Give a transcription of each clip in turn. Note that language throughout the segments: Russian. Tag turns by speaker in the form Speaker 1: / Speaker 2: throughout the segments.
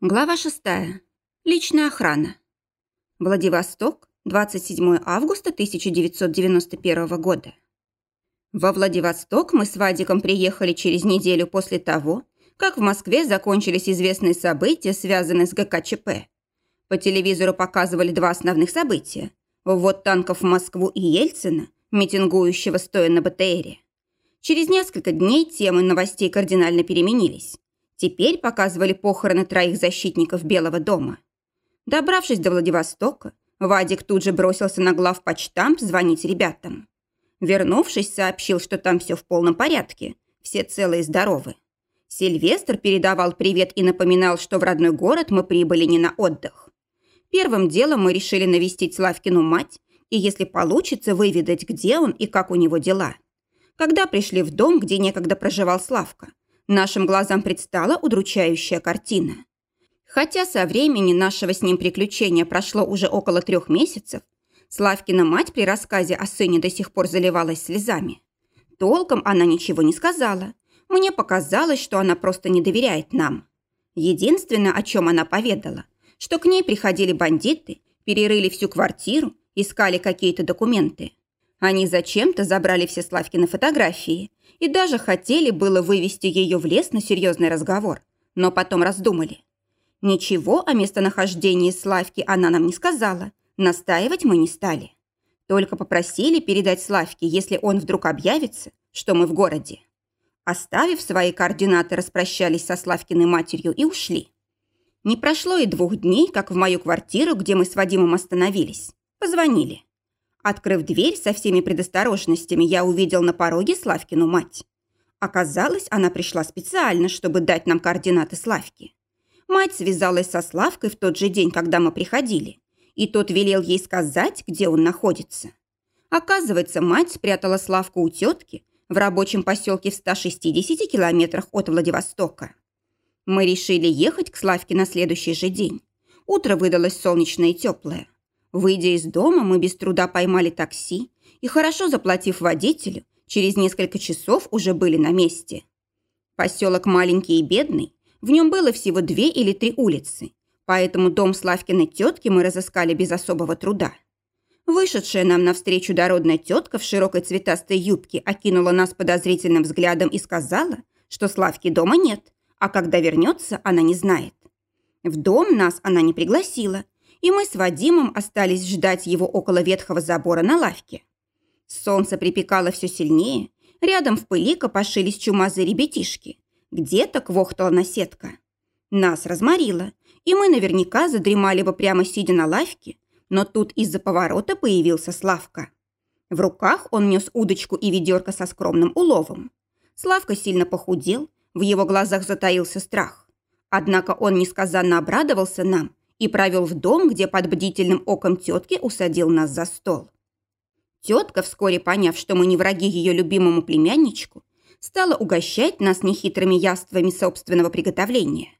Speaker 1: Глава 6. Личная охрана. Владивосток, 27 августа 1991 года. Во Владивосток мы с Вадиком приехали через неделю после того, как в Москве закончились известные события, связанные с ГКЧП. По телевизору показывали два основных события. Ввод танков в Москву и Ельцина, митингующего стоя на БТРе. Через несколько дней темы новостей кардинально переменились. Теперь показывали похороны троих защитников Белого дома. Добравшись до Владивостока, Вадик тут же бросился на главпочтамп звонить ребятам. Вернувшись, сообщил, что там все в полном порядке, все целы и здоровы. Сильвестр передавал привет и напоминал, что в родной город мы прибыли не на отдых. Первым делом мы решили навестить Славкину мать и, если получится, выведать, где он и как у него дела. Когда пришли в дом, где некогда проживал Славка, нашим глазам предстала удручающая картина. Хотя со времени нашего с ним приключения прошло уже около трех месяцев, Славкина мать при рассказе о сыне до сих пор заливалась слезами. Толком она ничего не сказала. Мне показалось, что она просто не доверяет нам. Единственное, о чем она поведала, что к ней приходили бандиты, перерыли всю квартиру, искали какие-то документы. Они зачем-то забрали все Славкины фотографии и даже хотели было вывести ее в лес на серьезный разговор, но потом раздумали. Ничего о местонахождении Славки она нам не сказала, настаивать мы не стали. Только попросили передать Славке, если он вдруг объявится, что мы в городе. Оставив свои координаты, распрощались со Славкиной матерью и ушли. Не прошло и двух дней, как в мою квартиру, где мы с Вадимом остановились, позвонили. Открыв дверь со всеми предосторожностями, я увидел на пороге Славкину мать. Оказалось, она пришла специально, чтобы дать нам координаты Славки. Мать связалась со Славкой в тот же день, когда мы приходили, и тот велел ей сказать, где он находится. Оказывается, мать спрятала Славку у тетки в рабочем поселке в 160 километрах от Владивостока. Мы решили ехать к Славке на следующий же день. Утро выдалось солнечное и теплое. Выйдя из дома, мы без труда поймали такси и, хорошо заплатив водителю, через несколько часов уже были на месте. Поселок маленький и бедный, в нем было всего две или три улицы, поэтому дом Славкиной тетки мы разыскали без особого труда. Вышедшая нам навстречу дородная тетка в широкой цветастой юбке окинула нас подозрительным взглядом и сказала, что Славки дома нет, а когда вернется, она не знает. В дом нас она не пригласила, и мы с Вадимом остались ждать его около ветхого забора на лавке. Солнце припекало все сильнее, рядом в пыли копошились чумазые ребятишки. Где-то квохтала наседка. Нас разморило, и мы наверняка задремали бы прямо сидя на лавке, но тут из-за поворота появился Славка. В руках он нес удочку и ведерко со скромным уловом. Славка сильно похудел, в его глазах затаился страх. Однако он несказанно обрадовался нам и провел в дом, где под бдительным оком тетки усадил нас за стол. Тетка, вскоре поняв, что мы не враги ее любимому племянничку, стала угощать нас нехитрыми яствами собственного приготовления.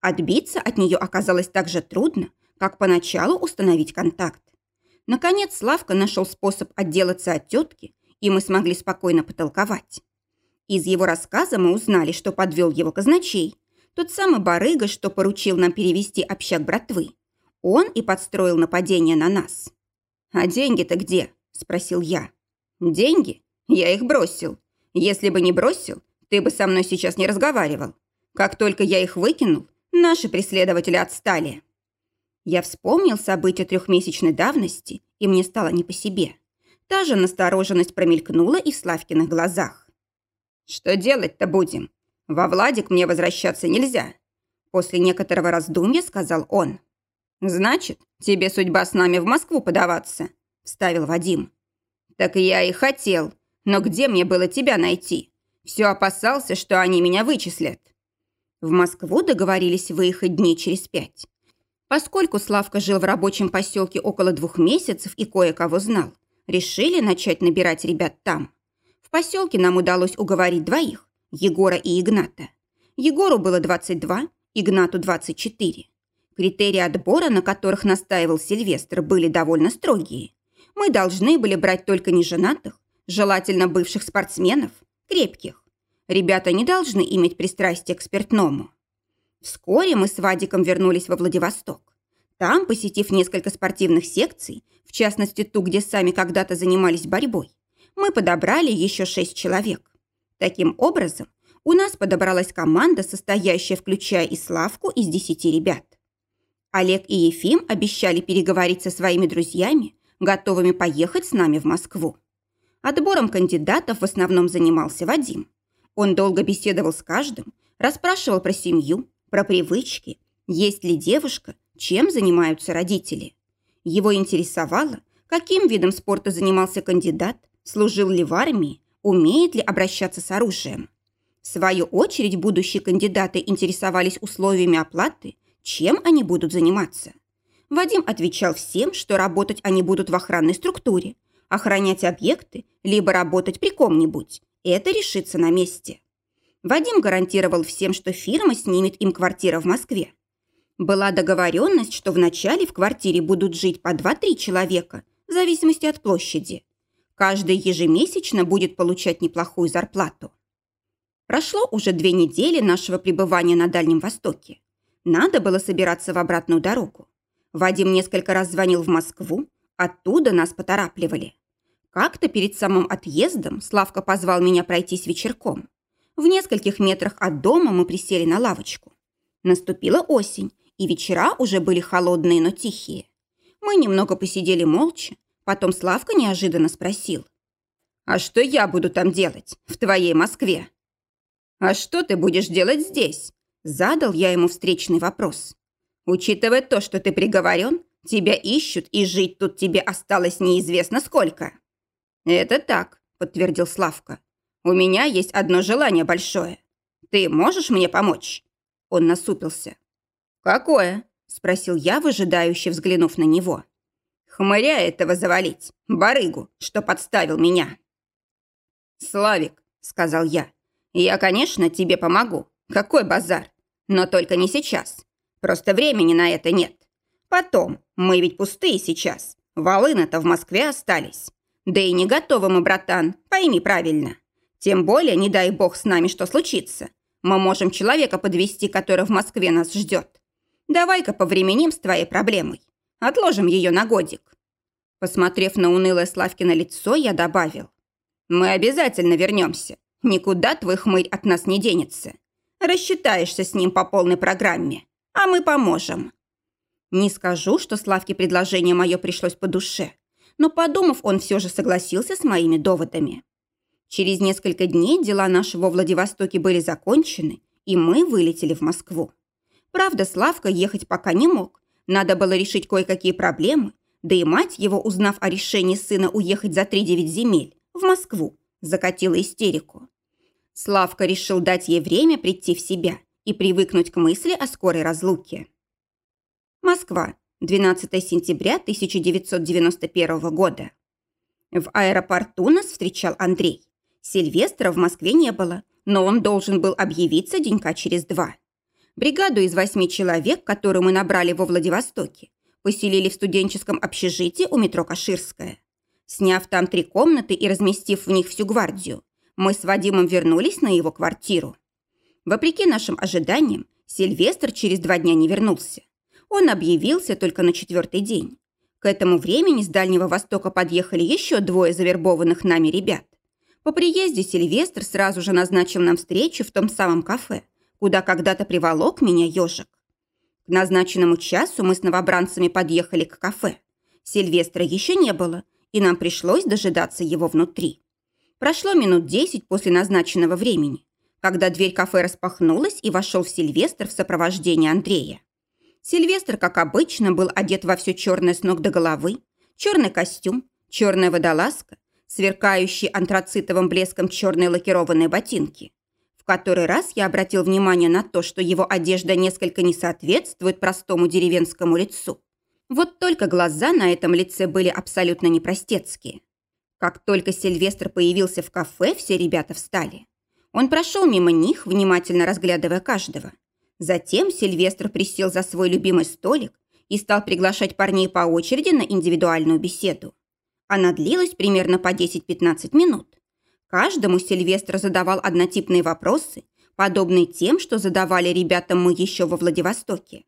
Speaker 1: Отбиться от нее оказалось так же трудно, как поначалу установить контакт. Наконец Славка нашел способ отделаться от тетки, и мы смогли спокойно потолковать. Из его рассказа мы узнали, что подвел его казначей, тот самый барыга, что поручил нам перевести общак братвы. Он и подстроил нападение на нас. «А деньги-то где?» – спросил я. «Деньги? Я их бросил. Если бы не бросил, ты бы со мной сейчас не разговаривал. Как только я их выкинул, наши преследователи отстали». Я вспомнил события трехмесячной давности, и мне стало не по себе. Та же настороженность промелькнула и в Славкиных глазах. «Что делать-то будем? Во Владик мне возвращаться нельзя. После некоторого раздумья сказал он. Значит, тебе судьба с нами в Москву подаваться, вставил Вадим. Так я и хотел. Но где мне было тебя найти? Все опасался, что они меня вычислят. В Москву договорились выехать дней через пять. Поскольку Славка жил в рабочем поселке около двух месяцев и кое-кого знал, решили начать набирать ребят там. В поселке нам удалось уговорить двоих. Егора и Игната. Егору было 22, Игнату 24. Критерии отбора, на которых настаивал Сильвестр, были довольно строгие. Мы должны были брать только неженатых, желательно бывших спортсменов, крепких. Ребята не должны иметь пристрастие к спиртному. Вскоре мы с Вадиком вернулись во Владивосток. Там, посетив несколько спортивных секций, в частности ту, где сами когда-то занимались борьбой, мы подобрали еще шесть человек. Таким образом, у нас подобралась команда, состоящая, включая и Славку, из десяти ребят. Олег и Ефим обещали переговорить со своими друзьями, готовыми поехать с нами в Москву. Отбором кандидатов в основном занимался Вадим. Он долго беседовал с каждым, расспрашивал про семью, про привычки, есть ли девушка, чем занимаются родители. Его интересовало, каким видом спорта занимался кандидат, служил ли в армии, умеет ли обращаться с оружием. В свою очередь будущие кандидаты интересовались условиями оплаты, чем они будут заниматься. Вадим отвечал всем, что работать они будут в охранной структуре, охранять объекты, либо работать при ком-нибудь. Это решится на месте. Вадим гарантировал всем, что фирма снимет им квартиру в Москве. Была договоренность, что вначале в квартире будут жить по 2-3 человека, в зависимости от площади. Каждый ежемесячно будет получать неплохую зарплату. Прошло уже две недели нашего пребывания на Дальнем Востоке. Надо было собираться в обратную дорогу. Вадим несколько раз звонил в Москву, оттуда нас поторапливали. Как-то перед самым отъездом Славка позвал меня пройтись вечерком. В нескольких метрах от дома мы присели на лавочку. Наступила осень, и вечера уже были холодные, но тихие. Мы немного посидели молча, потом Славка неожиданно спросил. «А что я буду там делать, в твоей Москве?» «А что ты будешь делать здесь?» Задал я ему встречный вопрос. «Учитывая то, что ты приговорен, тебя ищут, и жить тут тебе осталось неизвестно сколько». «Это так», — подтвердил Славка. «У меня есть одно желание большое. Ты можешь мне помочь?» Он насупился. «Какое?» — спросил я, выжидающе взглянув на него. «Хмыря этого завалить, барыгу, что подставил меня». «Славик», — сказал я, я, конечно, тебе помогу. Какой базар? Но только не сейчас. Просто времени на это нет. Потом. Мы ведь пустые сейчас. Волыны-то в Москве остались. Да и не готовы мы, братан, пойми правильно. Тем более, не дай бог с нами что случится. Мы можем человека подвести, который в Москве нас ждет. Давай-ка повременим с твоей проблемой. Отложим ее на годик. Посмотрев на унылое Славкино лицо, я добавил. Мы обязательно вернемся. Никуда твой хмырь от нас не денется. Рассчитаешься с ним по полной программе, а мы поможем. Не скажу, что Славке предложение мое пришлось по душе, но, подумав, он все же согласился с моими доводами. Через несколько дней дела нашего во Владивостоке были закончены, и мы вылетели в Москву. Правда, Славка ехать пока не мог. Надо было решить кое-какие проблемы, да и мать его, узнав о решении сына уехать за 3-9 земель в Москву, закатила истерику. Славка решил дать ей время прийти в себя и привыкнуть к мысли о скорой разлуке. Москва, 12 сентября 1991 года. В аэропорту нас встречал Андрей. Сильвестра в Москве не было, но он должен был объявиться денька через два. Бригаду из восьми человек, которую мы набрали во Владивостоке, поселили в студенческом общежитии у метро Каширская. Сняв там три комнаты и разместив в них всю гвардию, мы с Вадимом вернулись на его квартиру. Вопреки нашим ожиданиям, Сильвестр через два дня не вернулся. Он объявился только на четвертый день. К этому времени с Дальнего Востока подъехали еще двое завербованных нами ребят. По приезде Сильвестр сразу же назначил нам встречу в том самом кафе, куда когда-то приволок меня ежик. К назначенному часу мы с новобранцами подъехали к кафе. Сильвестра еще не было, и нам пришлось дожидаться его внутри. Прошло минут десять после назначенного времени, когда дверь кафе распахнулась и вошел Сильвестр в сопровождении Андрея. Сильвестр, как обычно, был одет во все черное с ног до головы, черный костюм, черная водолазка, сверкающие антрацитовым блеском черные лакированные ботинки. В который раз я обратил внимание на то, что его одежда несколько не соответствует простому деревенскому лицу. Вот только глаза на этом лице были абсолютно непростецкие. Как только Сильвестр появился в кафе, все ребята встали. Он прошел мимо них, внимательно разглядывая каждого. Затем Сильвестр присел за свой любимый столик и стал приглашать парней по очереди на индивидуальную беседу. Она длилась примерно по 10-15 минут. Каждому Сильвестр задавал однотипные вопросы, подобные тем, что задавали ребятам мы еще во Владивостоке.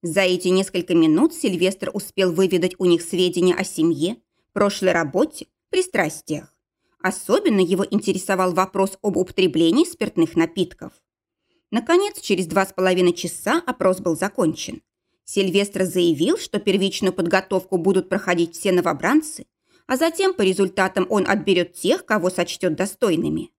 Speaker 1: За эти несколько минут Сильвестр успел выведать у них сведения о семье, прошлой работе, пристрастиях. Особенно его интересовал вопрос об употреблении спиртных напитков. Наконец, через два с половиной часа опрос был закончен. Сильвестр заявил, что первичную подготовку будут проходить все новобранцы, а затем по результатам он отберет тех, кого сочтет достойными.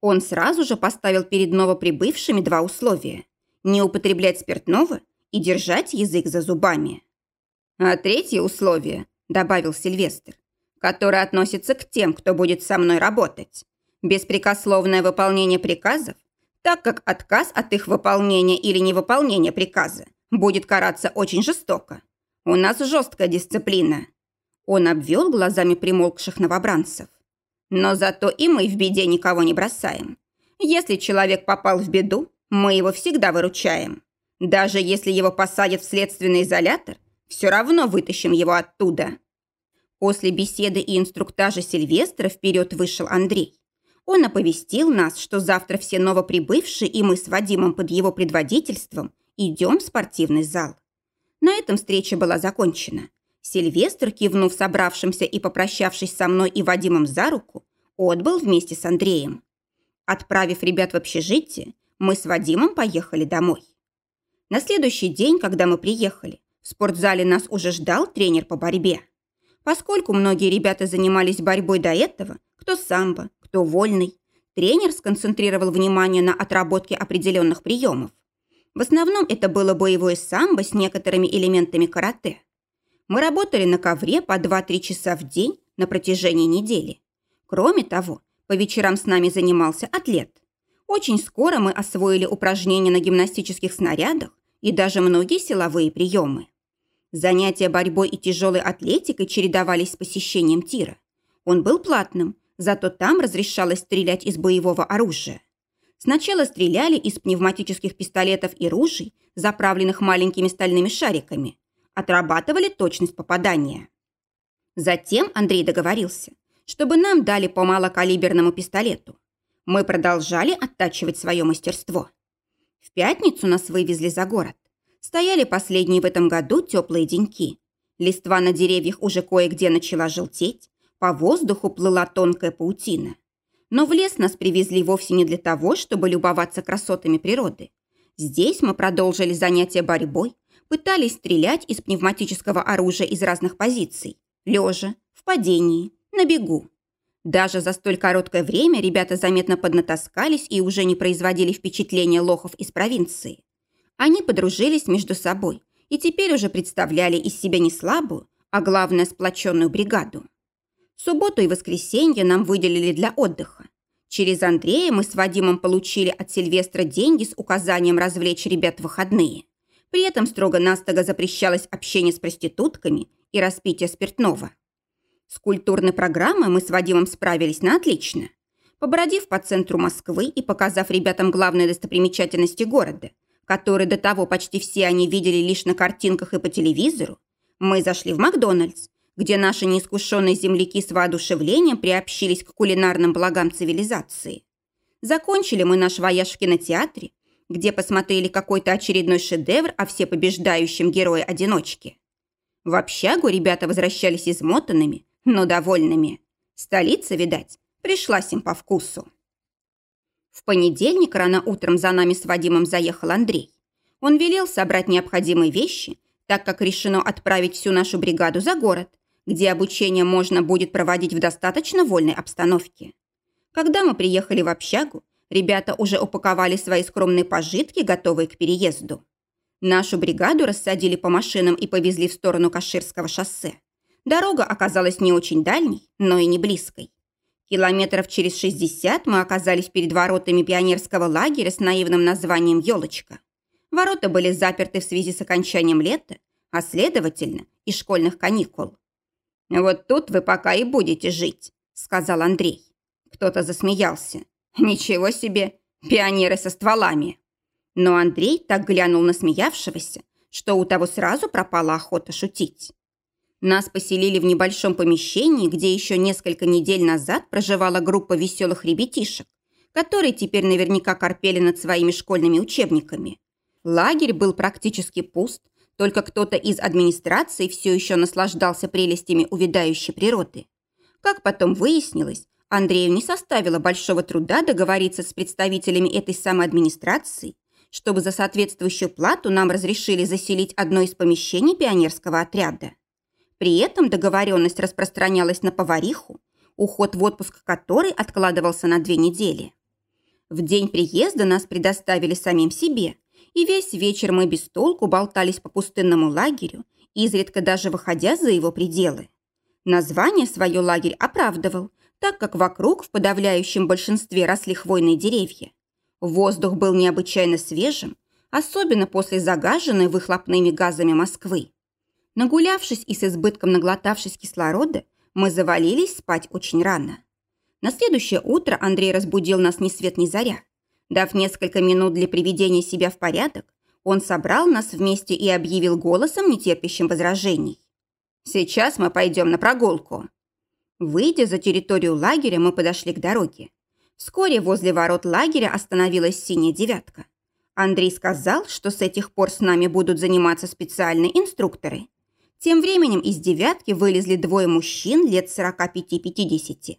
Speaker 1: Он сразу же поставил перед новоприбывшими два условия – не употреблять спиртного – и держать язык за зубами. А третье условие, добавил Сильвестр, которое относится к тем, кто будет со мной работать. Беспрекословное выполнение приказов, так как отказ от их выполнения или невыполнения приказа будет караться очень жестоко. У нас жесткая дисциплина. Он обвел глазами примолкших новобранцев. Но зато и мы в беде никого не бросаем. Если человек попал в беду, мы его всегда выручаем. Даже если его посадят в следственный изолятор, все равно вытащим его оттуда. После беседы и инструктажа Сильвестра вперед вышел Андрей. Он оповестил нас, что завтра все новоприбывшие и мы с Вадимом под его предводительством идем в спортивный зал. На этом встреча была закончена. Сильвестр, кивнув собравшимся и попрощавшись со мной и Вадимом за руку, отбыл вместе с Андреем. Отправив ребят в общежитие, мы с Вадимом поехали домой. На следующий день, когда мы приехали, в спортзале нас уже ждал тренер по борьбе. Поскольку многие ребята занимались борьбой до этого, кто самбо, кто вольный, тренер сконцентрировал внимание на отработке определенных приемов. В основном это было боевое самбо с некоторыми элементами карате. Мы работали на ковре по 2-3 часа в день на протяжении недели. Кроме того, по вечерам с нами занимался атлет. Очень скоро мы освоили упражнения на гимнастических снарядах и даже многие силовые приемы. Занятия борьбой и тяжелой атлетикой чередовались с посещением тира. Он был платным, зато там разрешалось стрелять из боевого оружия. Сначала стреляли из пневматических пистолетов и ружей, заправленных маленькими стальными шариками. Отрабатывали точность попадания. Затем Андрей договорился, чтобы нам дали по малокалиберному пистолету. Мы продолжали оттачивать свое мастерство. В пятницу нас вывезли за город. Стояли последние в этом году теплые деньки. Листва на деревьях уже кое-где начала желтеть, по воздуху плыла тонкая паутина. Но в лес нас привезли вовсе не для того, чтобы любоваться красотами природы. Здесь мы продолжили занятия борьбой, пытались стрелять из пневматического оружия из разных позиций, лежа, в падении, на бегу. Даже за столь короткое время ребята заметно поднатаскались и уже не производили впечатления лохов из провинции. Они подружились между собой и теперь уже представляли из себя не слабую, а главное сплоченную бригаду. Субботу и воскресенье нам выделили для отдыха. Через Андрея мы с Вадимом получили от Сильвестра деньги с указанием развлечь ребят в выходные. При этом строго-настого запрещалось общение с проститутками и распитие спиртного. С культурной программой мы с Вадимом справились на отлично. Побродив по центру Москвы и показав ребятам главные достопримечательности города, которые до того почти все они видели лишь на картинках и по телевизору, мы зашли в Макдональдс, где наши неискушенные земляки с воодушевлением приобщились к кулинарным благам цивилизации. Закончили мы наш вояж в кинотеатре, где посмотрели какой-то очередной шедевр о всепобеждающем герое-одиночке. В общагу ребята возвращались измотанными, но довольными. Столица, видать, пришлась им по вкусу. В понедельник рано утром за нами с Вадимом заехал Андрей. Он велел собрать необходимые вещи, так как решено отправить всю нашу бригаду за город, где обучение можно будет проводить в достаточно вольной обстановке. Когда мы приехали в общагу, ребята уже упаковали свои скромные пожитки, готовые к переезду. Нашу бригаду рассадили по машинам и повезли в сторону Каширского шоссе. Дорога оказалась не очень дальней, но и не близкой. Километров через 60 мы оказались перед воротами пионерского лагеря с наивным названием «Елочка». Ворота были заперты в связи с окончанием лета, а следовательно и школьных каникул. «Вот тут вы пока и будете жить», — сказал Андрей. Кто-то засмеялся. «Ничего себе, пионеры со стволами!» Но Андрей так глянул на смеявшегося, что у того сразу пропала охота шутить. Нас поселили в небольшом помещении, где еще несколько недель назад проживала группа веселых ребятишек, которые теперь наверняка корпели над своими школьными учебниками. Лагерь был практически пуст, только кто-то из администрации все еще наслаждался прелестями увядающей природы. Как потом выяснилось, Андрею не составило большого труда договориться с представителями этой самой администрации, чтобы за соответствующую плату нам разрешили заселить одно из помещений пионерского отряда. При этом договоренность распространялась на повариху, уход в отпуск которой откладывался на две недели. В день приезда нас предоставили самим себе, и весь вечер мы без толку болтались по пустынному лагерю, изредка даже выходя за его пределы. Название свое лагерь оправдывал, так как вокруг в подавляющем большинстве росли хвойные деревья. Воздух был необычайно свежим, особенно после загаженной выхлопными газами Москвы. Нагулявшись и с избытком наглотавшись кислорода, мы завалились спать очень рано. На следующее утро Андрей разбудил нас ни свет ни заря. Дав несколько минут для приведения себя в порядок, он собрал нас вместе и объявил голосом, нетерпящим возражений. «Сейчас мы пойдем на прогулку». Выйдя за территорию лагеря, мы подошли к дороге. Вскоре возле ворот лагеря остановилась синяя девятка. Андрей сказал, что с этих пор с нами будут заниматься специальные инструкторы. Тем временем из девятки вылезли двое мужчин лет 45-50.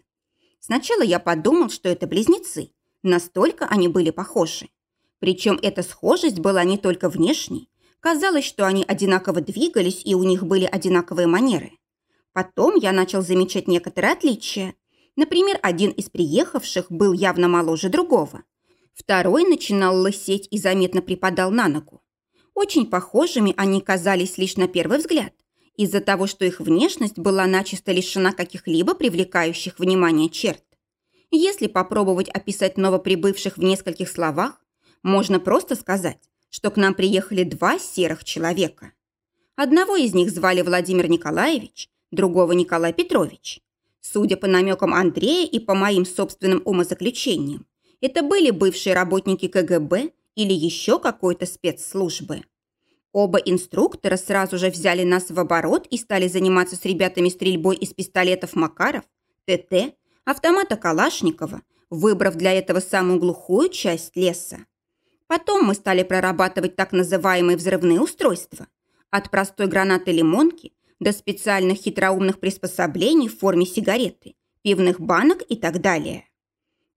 Speaker 1: Сначала я подумал, что это близнецы. Настолько они были похожи. Причем эта схожесть была не только внешней. Казалось, что они одинаково двигались и у них были одинаковые манеры. Потом я начал замечать некоторые отличия. Например, один из приехавших был явно моложе другого. Второй начинал лысеть и заметно припадал на ногу. Очень похожими они казались лишь на первый взгляд, из-за того, что их внешность была начисто лишена каких-либо привлекающих внимание черт. Если попробовать описать новоприбывших в нескольких словах, можно просто сказать, что к нам приехали два серых человека. Одного из них звали Владимир Николаевич, другого Николай Петрович. Судя по намекам Андрея и по моим собственным умозаключениям, это были бывшие работники КГБ или еще какой-то спецслужбы. Оба инструктора сразу же взяли нас в оборот и стали заниматься с ребятами стрельбой из пистолетов Макаров, ТТ, автомата Калашникова, выбрав для этого самую глухую часть леса. Потом мы стали прорабатывать так называемые взрывные устройства. От простой гранаты лимонки до специальных хитроумных приспособлений в форме сигареты, пивных банок и так далее.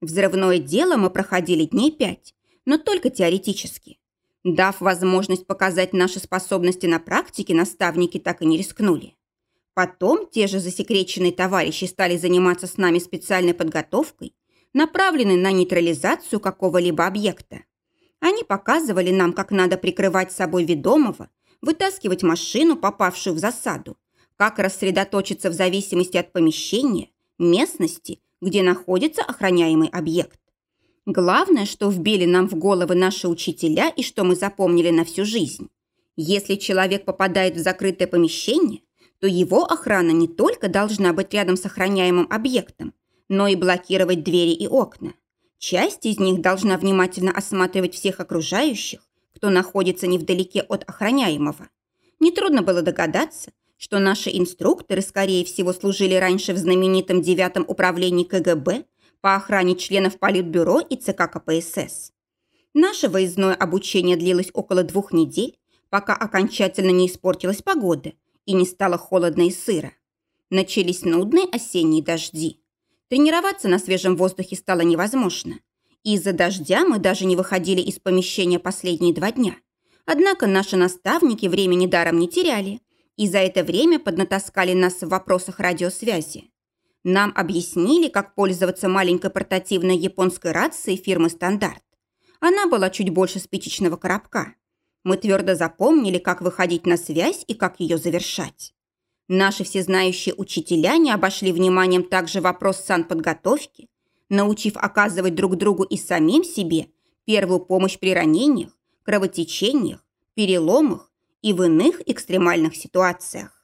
Speaker 1: Взрывное дело мы проходили дней пять, но только теоретически. Дав возможность показать наши способности на практике, наставники так и не рискнули. Потом те же засекреченные товарищи стали заниматься с нами специальной подготовкой, направленной на нейтрализацию какого-либо объекта. Они показывали нам, как надо прикрывать собой ведомого, вытаскивать машину, попавшую в засаду, как рассредоточиться в зависимости от помещения, местности, где находится охраняемый объект. Главное, что вбили нам в головы наши учителя и что мы запомнили на всю жизнь. Если человек попадает в закрытое помещение, то его охрана не только должна быть рядом с охраняемым объектом, но и блокировать двери и окна. Часть из них должна внимательно осматривать всех окружающих, кто находится невдалеке от охраняемого. Нетрудно было догадаться, что наши инструкторы, скорее всего, служили раньше в знаменитом девятом управлении КГБ по охране членов Политбюро и ЦК КПСС. Наше выездное обучение длилось около двух недель, пока окончательно не испортилась погода и не стало холодно и сыро. Начались нудные осенние дожди. Тренироваться на свежем воздухе стало невозможно. Из-за дождя мы даже не выходили из помещения последние два дня. Однако наши наставники времени даром не теряли, и за это время поднатаскали нас в вопросах радиосвязи. Нам объяснили, как пользоваться маленькой портативной японской рацией фирмы «Стандарт». Она была чуть больше спичечного коробка. Мы твердо запомнили, как выходить на связь и как ее завершать. Наши всезнающие учителя не обошли вниманием также вопрос санподготовки, научив оказывать друг другу и самим себе первую помощь при ранениях, кровотечениях, переломах и в иных экстремальных ситуациях.